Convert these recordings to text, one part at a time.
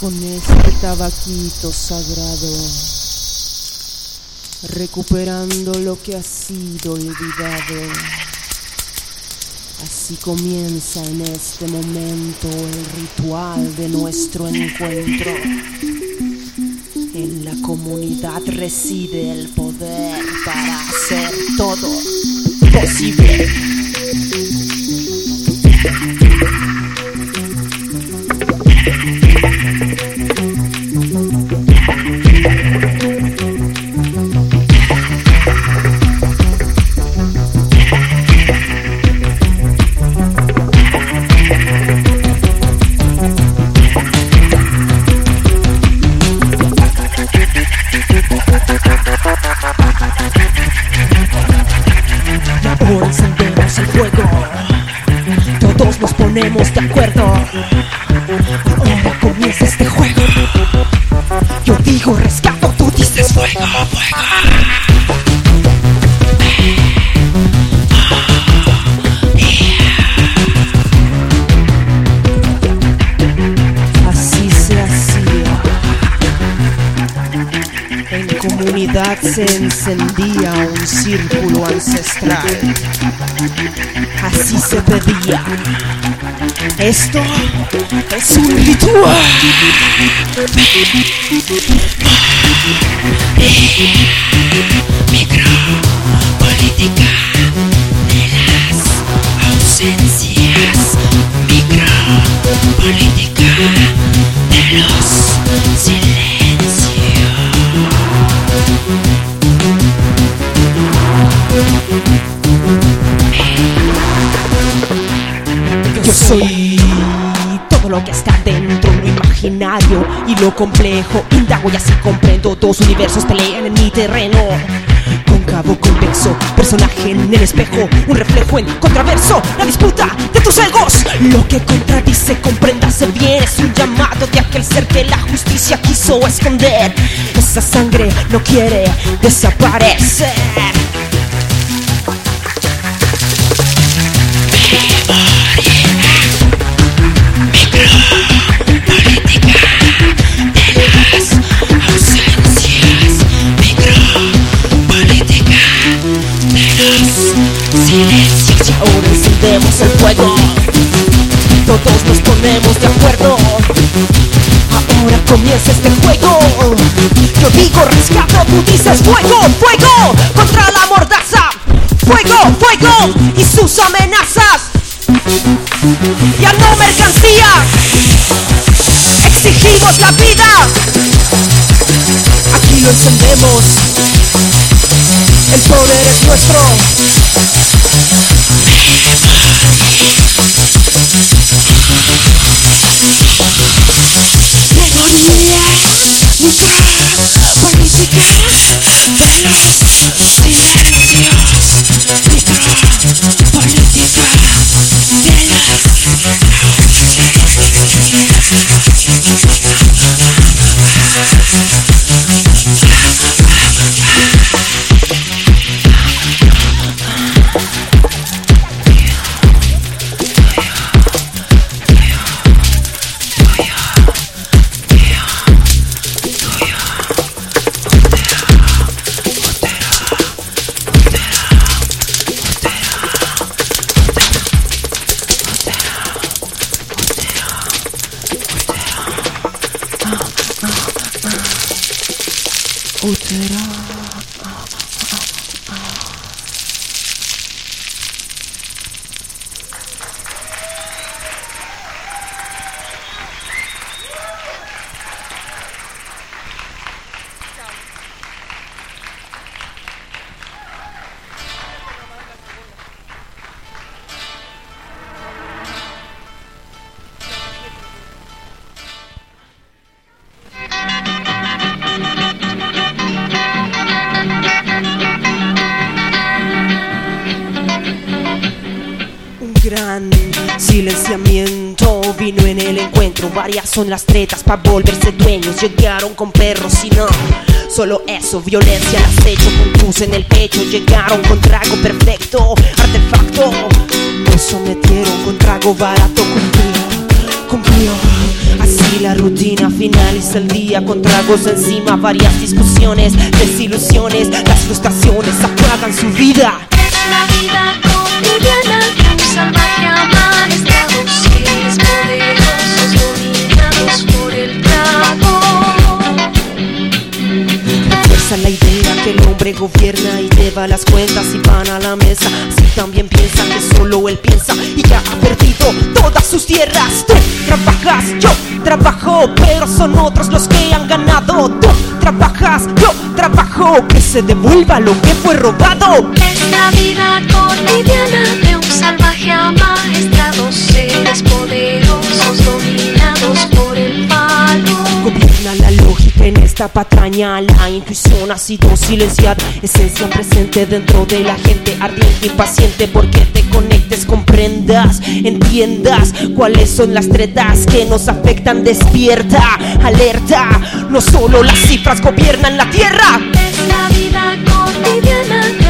con este tabaquito sagrado, recuperando lo que ha sido olvidado. Así comienza en este momento el ritual de nuestro encuentro. En la comunidad reside el poder para hacer todo posible. Comunidad se encendía un círculo ancestral. Así se pedía. Esto es un ritual. Yo soy todo lo que está dentro, lo imaginario y lo complejo. Indago y así comprendo. Dos universos pelean en mi terreno. Cóncavo, convexo, personaje en el espejo, un reflejo en contraverso, la disputa de tus egos. Lo que contradice, compréndase bien, es un llamado de aquel ser que la justicia quiso esconder. Esa sangre no quiere desaparecer. Comienza este juego. Yo digo rescato, tú dices fuego, fuego contra la mordaza. Fuego, fuego y sus amenazas. Ya no mercancía. Exigimos la vida. Aquí lo encendemos. El poder es nuestro. Un vino en el encuentro. Varias son las tretas para volverse dueños. Llegaron con perros y no. Solo eso, violencia al acecho, con en el pecho. Llegaron con trago perfecto, artefacto. Nos sometieron con trago barato, cumplió, cumplió. Así la rutina finaliza el día con tragos encima, varias discusiones, desilusiones, las frustraciones apagan su vida. La vida gobierna y lleva las cuentas y van a la mesa. Si también piensa que solo él piensa y ya ha perdido todas sus tierras. Tú trabajas, yo trabajo, pero son otros los que han ganado. Tú trabajas, yo trabajo, que se devuelva lo que fue robado. Es la vida cotidiana de un salvaje amar estados seres poderosos dominados por el palo. En esta patraña, la intuición ha sido silenciada, esencia presente dentro de la gente, ardiente, impaciente, porque te conectes, comprendas, entiendas cuáles son las tretas que nos afectan, despierta, alerta, no solo las cifras gobiernan la tierra. Es la vida cotidiana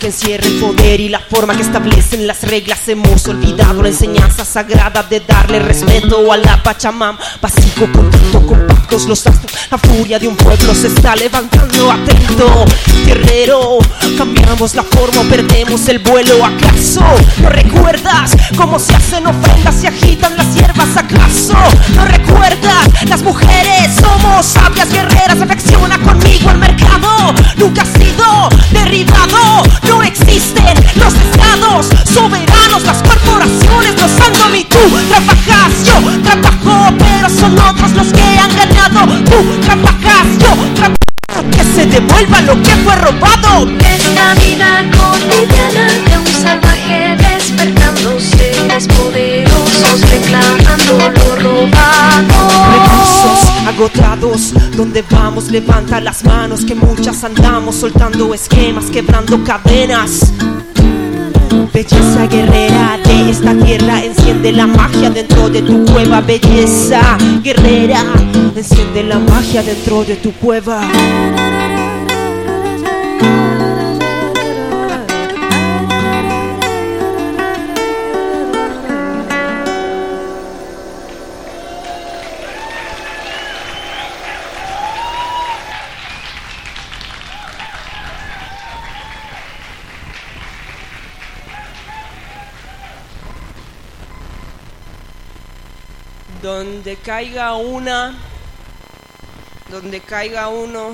que encierra el poder y la forma que establecen las reglas. Hemos olvidado la enseñanza sagrada de darle respeto a la Pachamam. Básico, contacto, compactos los astros. La furia de un pueblo se está levantando. Atento, guerrero. Cambiamos la forma perdemos el vuelo. ¿Acaso no recuerdas cómo se hacen ofrendas y agitan las hierbas? ¿Acaso no recuerdas? Las mujeres somos sabias guerreras. Afecciona conmigo el mercado. Nunca ha Tú trabajas, yo trabajo, pero son otros los que han ganado. Tú trabajas, yo trabajo. Que se devuelva lo que fue robado. Es la vida cotidiana de un salvaje despertando seres poderosos reclamando lo robado. Recursos agotados, donde vamos levanta las manos que muchas andamos soltando esquemas, quebrando cadenas. Belleza guerrera de esta tierra, enciende la magia dentro de tu cueva. Belleza guerrera, enciende la magia dentro de tu cueva. Donde caiga una, donde caiga uno,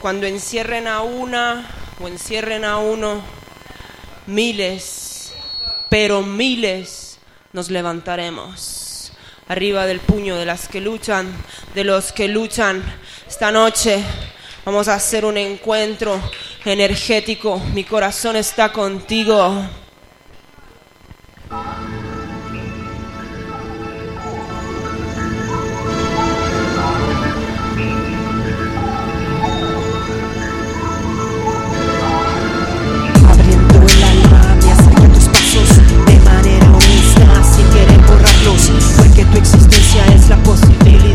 cuando encierren a una o encierren a uno, miles, pero miles nos levantaremos. Arriba del puño de las que luchan, de los que luchan esta noche. Vamos a hacer un encuentro energético. Mi corazón está contigo.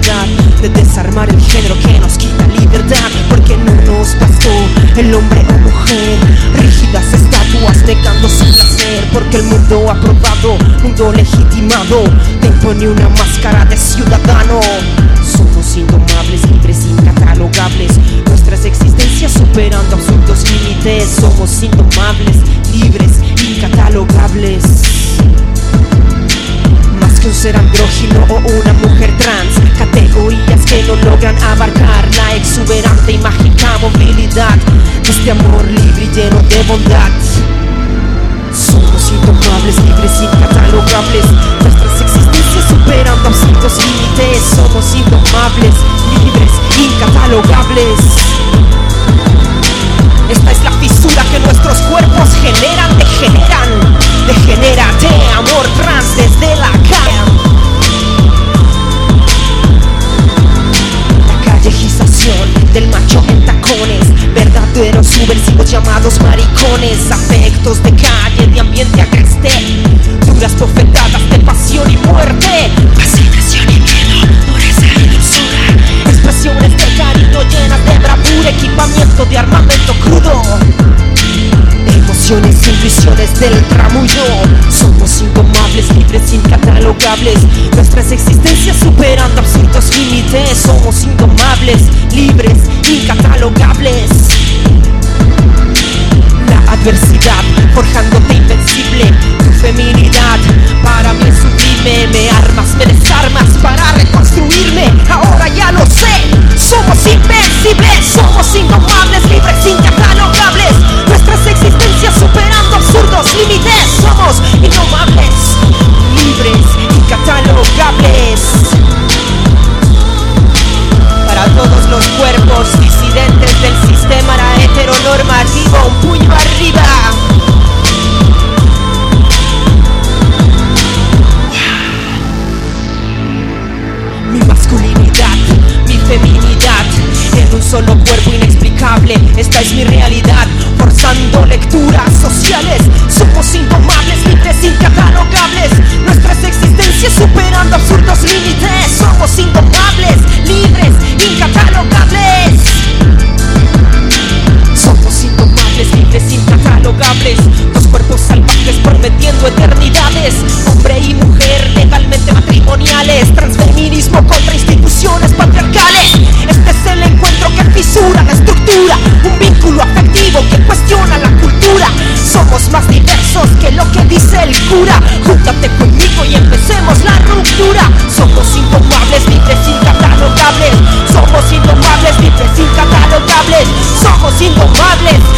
De desarmar el género que nos quita libertad, porque no nos bastó el hombre o mujer, rígidas estatuas negando su placer, porque el mundo ha probado, mundo legitimado, te impone una máscara de ciudadano. Somos indomables, libres, incatalogables, nuestras existencias superando absurdos límites, somos indomables, libres, incatalogables. Más que un ser andrógino o una mujer trans, categorías que no logran abarcar la exuberante y mágica movilidad de este amor libre y lleno de bondad. Somos indomables, libres, incatalogables, nuestras existencias superando absurdos límites, somos indomables, libres, incatalogables. Nuestras existencias superando absurdos límites. Somos indomables, libres, incatalogables. La adversidad forjándote invencible. Tu feminidad para mí sublime. Me armas, me desarmas para reconstruirme. Ahora ya lo sé. Somos invencibles, somos indomables, más diversos que lo que dice el cura. Júntate conmigo y empecemos la ruptura. Somos indomables, libres, incatalogables. Somos indomables, libres, incatalogables. Somos incatalogables.